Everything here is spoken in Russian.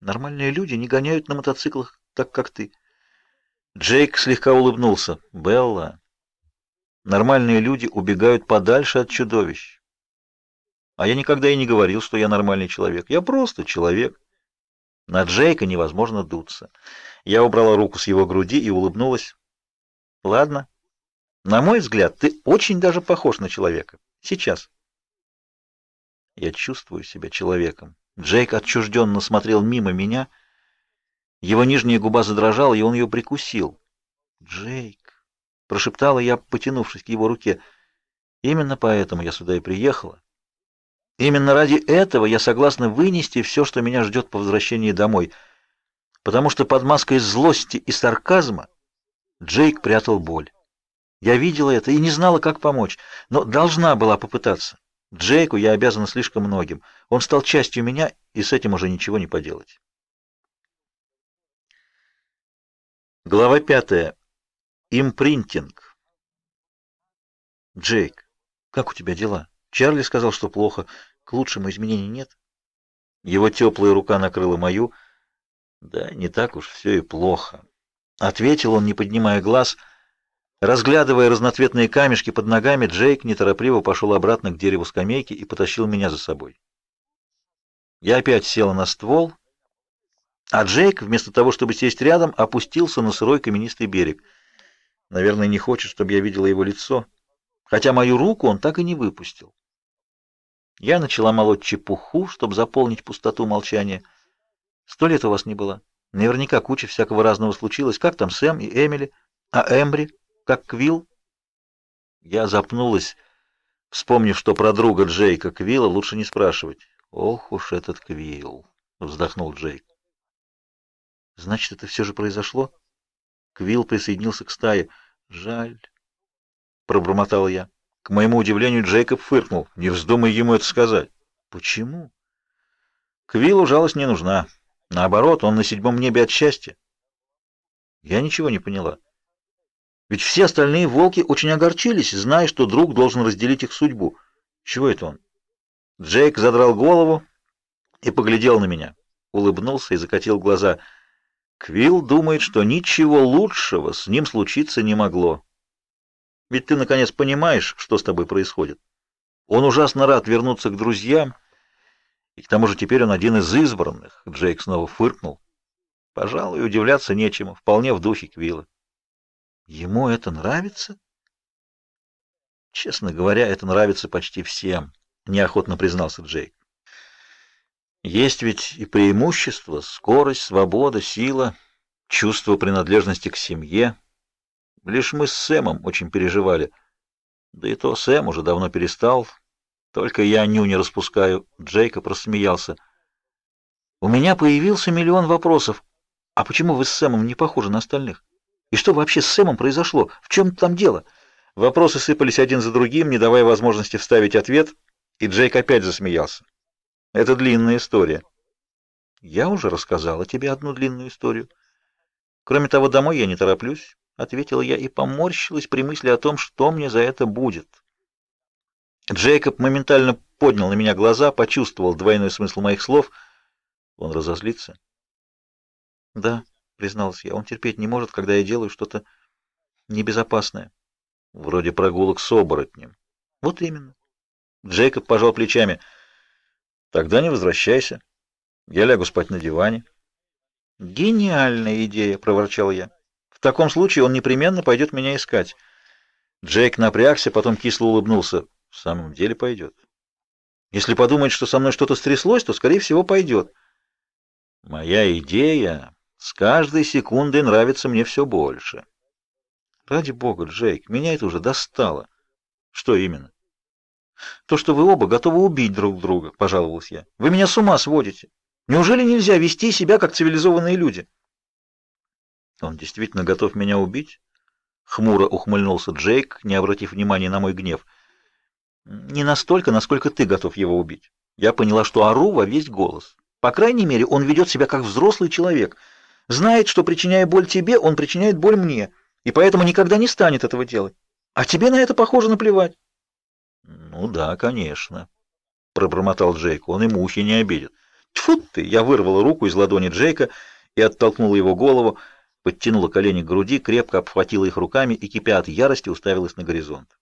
Нормальные люди не гоняют на мотоциклах так, как ты. Джейк слегка улыбнулся. Белла, нормальные люди убегают подальше от чудовищ. А я никогда и не говорил, что я нормальный человек. Я просто человек. На Джейка невозможно дуться. Я убрала руку с его груди и улыбнулась. Ладно. На мой взгляд, ты очень даже похож на человека. Сейчас. Я чувствую себя человеком. Джейк отчужденно смотрел мимо меня. Его нижняя губа задрожала, и он ее прикусил. «Джейк!» — прошептала я, потянувшись к его руке. «Именно поэтому я сюда и приехала. Именно ради этого я согласна вынести все, что меня ждет по возвращении домой, потому что под маской злости и сарказма Джейк прятал боль. Я видела это и не знала, как помочь, но должна была попытаться. Джейку я обязана слишком многим. Он стал частью меня, и с этим уже ничего не поделать. Глава пятая. Импринтинг. Джейк, как у тебя дела? Чарли сказал, что плохо. К лучшему изменений нет. Его теплая рука накрыла мою. Да, не так уж все и плохо. Ответил он, не поднимая глаз. Разглядывая разноцветные камешки под ногами, Джейк неторопливо пошел обратно к дереву скамейки и потащил меня за собой. Я опять села на ствол, а Джейк, вместо того, чтобы сесть рядом, опустился на сырой каменистый берег. Наверное, не хочет, чтобы я видела его лицо, хотя мою руку он так и не выпустил. Я начала молоть чепуху, чтобы заполнить пустоту молчания. Сто лет у вас не было. Наверняка куча всякого разного случилось. Как там Сэм и Эмили? А Эмбри? Как Квилл? Я запнулась, вспомнив, что про друга Джейка Квилла лучше не спрашивать. Ох уж этот Квилл, вздохнул Джейк. Значит, это все же произошло? Квилл присоединился к стае. Жаль, пробормотал я. К моему удивлению, Джейкоб фыркнул. Не вздумай ему это сказать. Почему? Квиллу жалость не нужна. Наоборот, он на седьмом небе от счастья. Я ничего не поняла. Ведь все остальные волки очень огорчились, зная, что друг должен разделить их судьбу. Чего это он? Джейк задрал голову и поглядел на меня, улыбнулся и закатил глаза. Квилл думает, что ничего лучшего с ним случиться не могло. Ведь ты наконец понимаешь, что с тобой происходит. Он ужасно рад вернуться к друзьям, и к тому же теперь он один из избранных. Джейк снова фыркнул. Пожалуй, удивляться нечему, вполне в духе Квилла. Ему это нравится? Честно говоря, это нравится почти всем, неохотно признался Джейк. Есть ведь и преимущества: скорость, свобода, сила, чувство принадлежности к семье. Лишь мы с Сэмом очень переживали. Да и то Сэм уже давно перестал. Только я ню не распускаю. Джейкоб рассмеялся. У меня появился миллион вопросов. А почему вы с Сэмом не похожи на остальных? И что вообще с Сэмом произошло? В чем там дело? Вопросы сыпались один за другим, не давая возможности вставить ответ, и Джейк опять засмеялся. Это длинная история. Я уже рассказала тебе одну длинную историю. Кроме того, домой я не тороплюсь, ответила я и поморщилась при мысли о том, что мне за это будет. Джейкоб моментально поднял на меня глаза, почувствовал двойной смысл моих слов. Он разозлится. Да, призналась я. Он терпеть не может, когда я делаю что-то небезопасное, вроде прогулок с оборотнем. Вот именно. Джейкоб пожал плечами. Тогда не возвращайся. Я лягу спать на диване. Гениальная идея, проворчал я. В таком случае он непременно пойдет меня искать. Джейк напрягся, потом кисло улыбнулся. В самом деле пойдет. Если подумает, что со мной что-то стряслось, то скорее всего пойдет. Моя идея с каждой секундой нравится мне все больше. Ради бога, Джейк, меня это уже достало. Что именно? То, что вы оба готовы убить друг друга, пожаловалась я. Вы меня с ума сводите. Неужели нельзя вести себя как цивилизованные люди? Он действительно готов меня убить? Хмуро ухмыльнулся Джейк, не обратив внимания на мой гнев. Не настолько, насколько ты готов его убить. Я поняла, что ору во весь голос. По крайней мере, он ведет себя как взрослый человек — Знает, что причиняя боль тебе, он причиняет боль мне, и поэтому никогда не станет этого делать. А тебе на это похоже наплевать. Ну да, конечно, пробормотал Джейк. Он и мухи не обидит. Тьфу ты! Я вырвала руку из ладони Джейка и оттолкнула его голову, подтянула колени к груди, крепко обхватила их руками и, кипя от ярости, уставилась на горизонт.